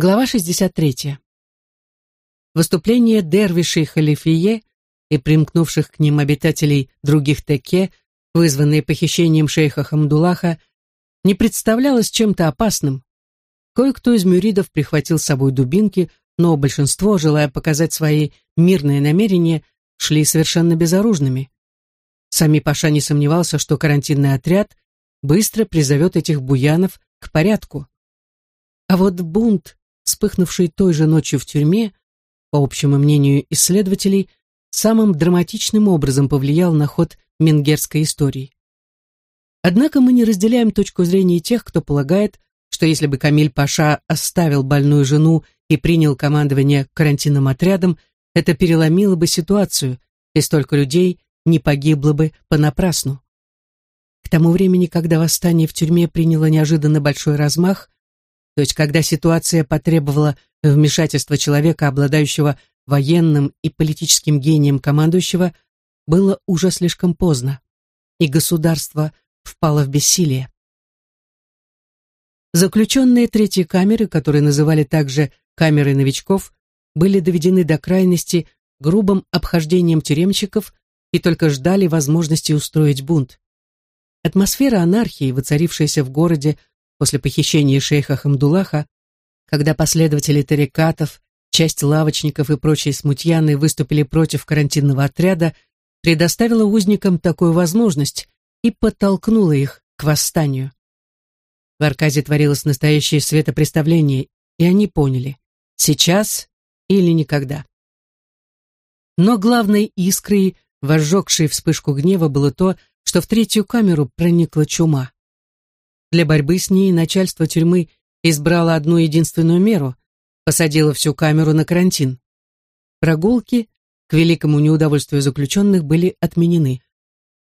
Глава 63. Выступление дервишей халифие и примкнувших к ним обитателей других теке, вызванные похищением шейха Хамдулаха, не представлялось чем-то опасным. Кое-кто из мюридов прихватил с собой дубинки, но большинство, желая показать свои мирные намерения, шли совершенно безоружными. Сами Паша не сомневался, что карантинный отряд быстро призовет этих буянов к порядку. А вот бунт вспыхнувший той же ночью в тюрьме, по общему мнению исследователей, самым драматичным образом повлиял на ход менгерской истории. Однако мы не разделяем точку зрения тех, кто полагает, что если бы Камиль Паша оставил больную жену и принял командование карантинным отрядом, это переломило бы ситуацию, и столько людей не погибло бы понапрасну. К тому времени, когда восстание в тюрьме приняло неожиданно большой размах, то есть когда ситуация потребовала вмешательства человека, обладающего военным и политическим гением командующего, было уже слишком поздно, и государство впало в бессилие. Заключенные третьей камеры, которые называли также камерой новичков, были доведены до крайности грубым обхождением тюремщиков и только ждали возможности устроить бунт. Атмосфера анархии, воцарившаяся в городе после похищения шейха Хамдулаха, когда последователи тарикатов, часть лавочников и прочие смутьяны выступили против карантинного отряда, предоставила узникам такую возможность и подтолкнула их к восстанию. В Арказе творилось настоящее светопреставление, и они поняли – сейчас или никогда. Но главной искрой, возжегшей вспышку гнева, было то, что в третью камеру проникла чума. Для борьбы с ней начальство тюрьмы избрало одну единственную меру – посадило всю камеру на карантин. Прогулки, к великому неудовольствию заключенных, были отменены.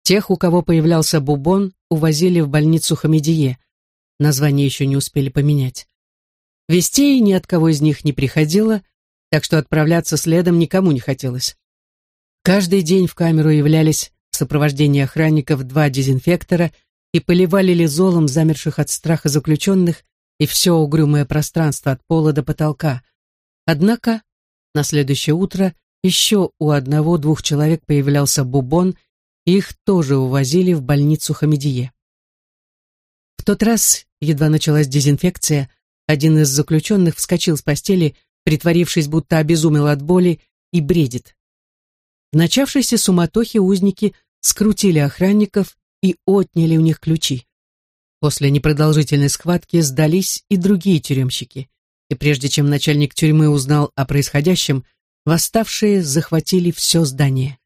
Тех, у кого появлялся бубон, увозили в больницу Хамедие. Название еще не успели поменять. Вестей ни от кого из них не приходило, так что отправляться следом никому не хотелось. Каждый день в камеру являлись в сопровождении охранников два дезинфектора – и поливали лизолом замерших от страха заключенных и все угрюмое пространство от пола до потолка. Однако на следующее утро еще у одного-двух человек появлялся бубон, и их тоже увозили в больницу Хамедие. В тот раз, едва началась дезинфекция, один из заключенных вскочил с постели, притворившись, будто обезумел от боли, и бредит. В начавшейся суматохе узники скрутили охранников и отняли у них ключи. После непродолжительной схватки сдались и другие тюремщики, и прежде чем начальник тюрьмы узнал о происходящем, восставшие захватили все здание.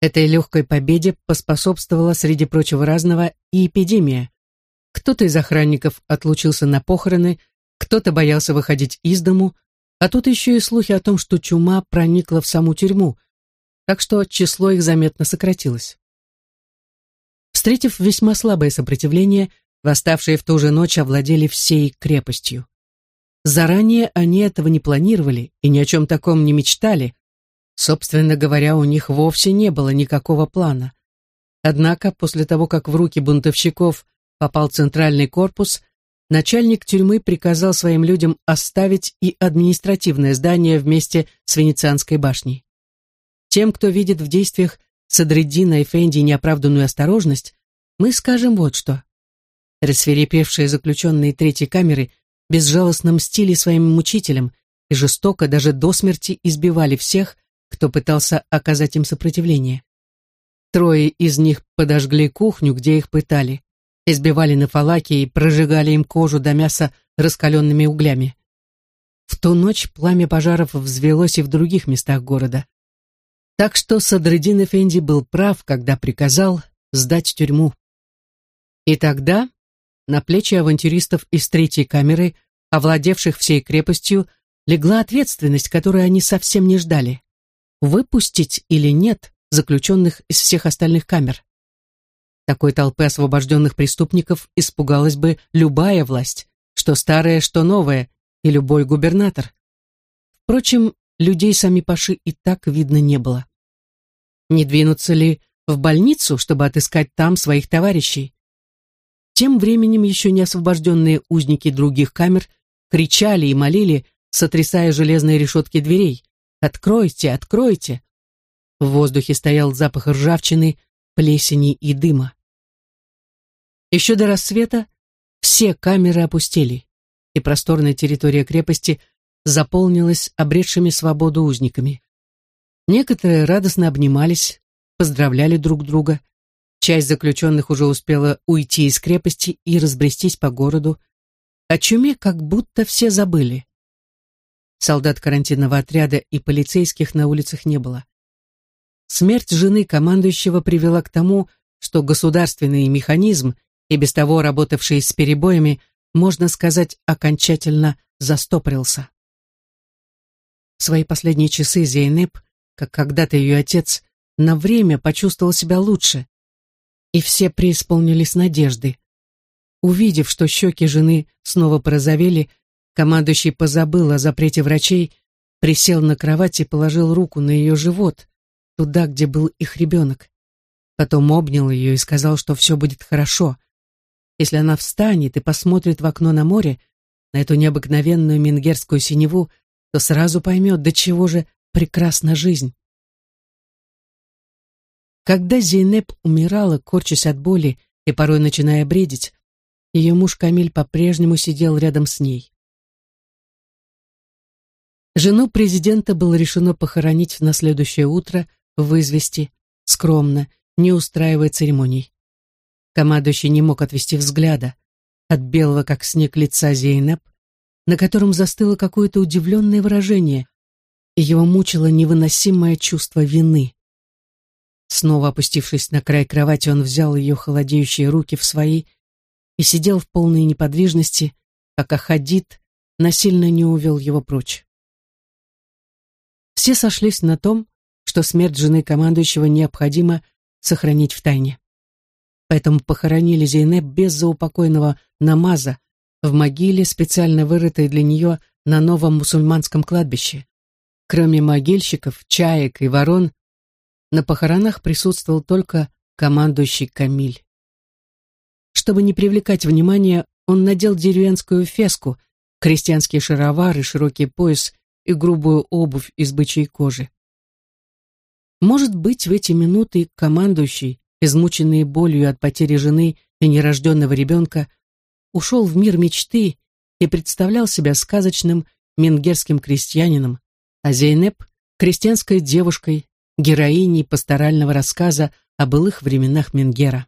Этой легкой победе поспособствовала, среди прочего разного, и эпидемия. Кто-то из охранников отлучился на похороны, кто-то боялся выходить из дому, а тут еще и слухи о том, что чума проникла в саму тюрьму, так что число их заметно сократилось. Встретив весьма слабое сопротивление, восставшие в ту же ночь овладели всей крепостью. Заранее они этого не планировали и ни о чем таком не мечтали. Собственно говоря, у них вовсе не было никакого плана. Однако, после того, как в руки бунтовщиков попал центральный корпус, начальник тюрьмы приказал своим людям оставить и административное здание вместе с Венецианской башней. Тем, кто видит в действиях Садриддина и Фенди неоправданную осторожность, мы скажем вот что. Рассверепевшие заключенные третьей камеры безжалостно мстили своим мучителям и жестоко, даже до смерти избивали всех, кто пытался оказать им сопротивление. Трое из них подожгли кухню, где их пытали, избивали на фалаке и прожигали им кожу до мяса раскаленными углями. В ту ночь пламя пожаров взвелось и в других местах города. Так что Садридин Эфенди был прав, когда приказал сдать тюрьму. И тогда на плечи авантюристов из третьей камеры, овладевших всей крепостью, легла ответственность, которую они совсем не ждали. Выпустить или нет заключенных из всех остальных камер. Такой толпы освобожденных преступников испугалась бы любая власть, что старая, что новая, и любой губернатор. Впрочем, людей сами Паши и так видно не было. Не двинуться ли в больницу, чтобы отыскать там своих товарищей? Тем временем еще не освобожденные узники других камер кричали и молили, сотрясая железные решетки дверей. «Откройте, откройте!» В воздухе стоял запах ржавчины, плесени и дыма. Еще до рассвета все камеры опустели, и просторная территория крепости заполнилась обретшими свободу узниками. Некоторые радостно обнимались, поздравляли друг друга. Часть заключенных уже успела уйти из крепости и разбрестись по городу. О чуме как будто все забыли. Солдат карантинного отряда и полицейских на улицах не было. Смерть жены командующего привела к тому, что государственный механизм, и без того работавший с перебоями, можно сказать, окончательно застопорился. Свои последние часы Зейнеп, как когда-то ее отец, на время почувствовал себя лучше, и все преисполнились надежды. Увидев, что щеки жены снова порозовели, командующий позабыл о запрете врачей, присел на кровать и положил руку на ее живот, туда, где был их ребенок. Потом обнял ее и сказал, что все будет хорошо. Если она встанет и посмотрит в окно на море, на эту необыкновенную мингерскую синеву, то сразу поймет, до чего же прекрасна жизнь. Когда Зейнеп умирала, корчась от боли и порой начиная бредить, ее муж Камиль по-прежнему сидел рядом с ней. Жену президента было решено похоронить на следующее утро в извести, скромно, не устраивая церемоний. Командующий не мог отвести взгляда от белого, как снег, лица Зейнеп, на котором застыло какое-то удивленное выражение, и его мучило невыносимое чувство вины. Снова опустившись на край кровати, он взял ее холодеющие руки в свои и сидел в полной неподвижности, пока Хадид насильно не увел его прочь. Все сошлись на том, что смерть жены командующего необходимо сохранить в тайне. Поэтому похоронили Зейнеп без заупокойного намаза в могиле, специально вырытой для нее на новом мусульманском кладбище. Кроме могильщиков, чаек и ворон, на похоронах присутствовал только командующий Камиль. Чтобы не привлекать внимания, он надел деревенскую феску, крестьянские шаровары, широкий пояс и грубую обувь из бычьей кожи. Может быть, в эти минуты командующий, измученный болью от потери жены и нерожденного ребенка, ушел в мир мечты и представлял себя сказочным менгерским крестьянином, а Зейнеп — крестьянской девушкой, героиней пасторального рассказа о былых временах Менгера.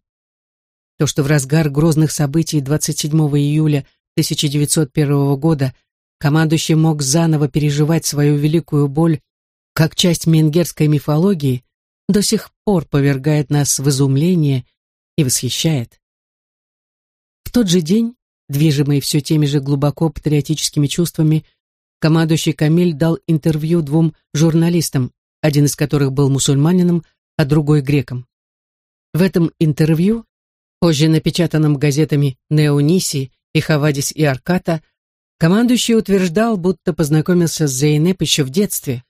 То, что в разгар грозных событий 27 июля 1901 года командующий мог заново переживать свою великую боль как часть менгерской мифологии, до сих пор повергает нас в изумление и восхищает. В тот же день, движимый все теми же глубоко патриотическими чувствами, командующий Камиль дал интервью двум журналистам, один из которых был мусульманином, а другой греком. В этом интервью, позже напечатанном газетами «Неониси» и «Хавадис» и «Арката», командующий утверждал, будто познакомился с Зейнеп еще в детстве,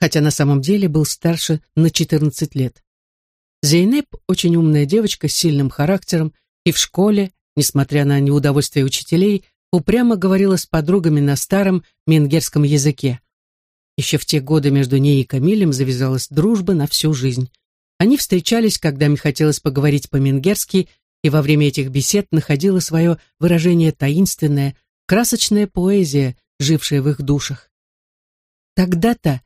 хотя на самом деле был старше на 14 лет. Зейнеп очень умная девочка с сильным характером и в школе, несмотря на неудовольствие учителей, упрямо говорила с подругами на старом менгерском языке. Еще в те годы между ней и Камилем завязалась дружба на всю жизнь. Они встречались, когда им хотелось поговорить по-менгерски, и во время этих бесед находила свое выражение таинственная, красочная поэзия, жившая в их душах. Тогда-то,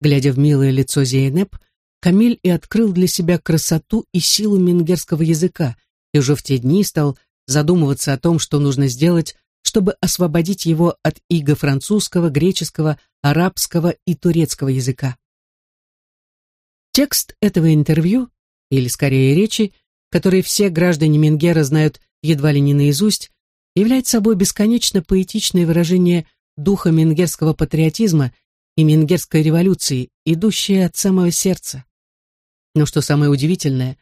глядя в милое лицо Зейнеп, Камиль и открыл для себя красоту и силу менгерского языка, и уже в те дни стал задумываться о том, что нужно сделать, чтобы освободить его от иго французского, греческого, арабского и турецкого языка. Текст этого интервью, или скорее речи, которые все граждане Менгера знают едва ли не наизусть, является собой бесконечно поэтичное выражение духа менгерского патриотизма и менгерской революции, идущее от самого сердца. Но что самое удивительное,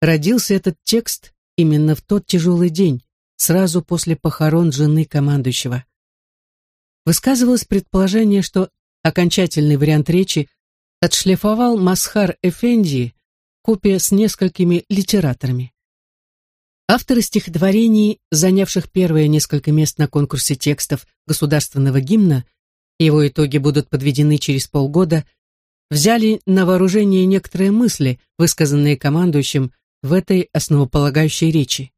родился этот текст именно в тот тяжелый день, сразу после похорон жены командующего. Высказывалось предположение, что окончательный вариант речи отшлифовал Масхар Эфенди копия с несколькими литераторами. Авторы стихотворений, занявших первые несколько мест на конкурсе текстов государственного гимна, его итоги будут подведены через полгода, взяли на вооружение некоторые мысли, высказанные командующим в этой основополагающей речи.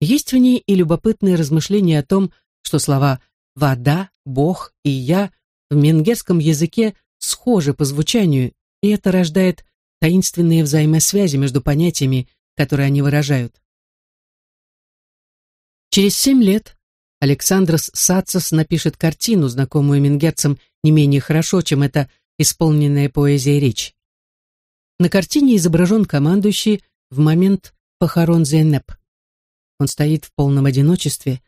Есть в ней и любопытные размышления о том, что слова «вода», «бог» и «я» в менгерском языке схожи по звучанию, и это рождает таинственные взаимосвязи между понятиями, которые они выражают. Через семь лет Александрос Сацос напишет картину, знакомую мингерцам не менее хорошо, чем эта исполненная поэзия речь. На картине изображен командующий в момент похорон Зейнеп. Он стоит в полном одиночестве,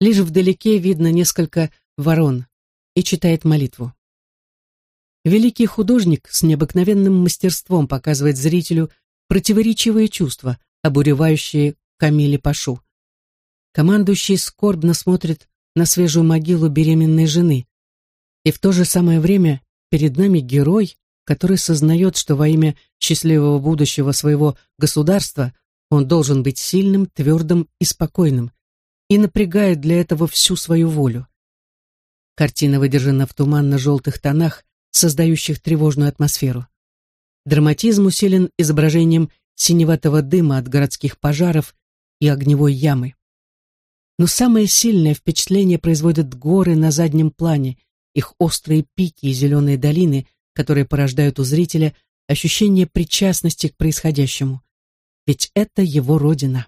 лишь вдалеке видно несколько ворон и читает молитву. Великий художник с необыкновенным мастерством показывает зрителю противоречивые чувства, обуревающие Камиле Пашу. Командующий скорбно смотрит на свежую могилу беременной жены. И в то же самое время перед нами герой, который сознает, что во имя счастливого будущего своего государства он должен быть сильным, твердым и спокойным, и напрягает для этого всю свою волю. Картина выдержана в туманно-желтых тонах, создающих тревожную атмосферу. Драматизм усилен изображением синеватого дыма от городских пожаров и огневой ямы. Но самое сильное впечатление производят горы на заднем плане, их острые пики и зеленые долины, которые порождают у зрителя ощущение причастности к происходящему. Ведь это его родина.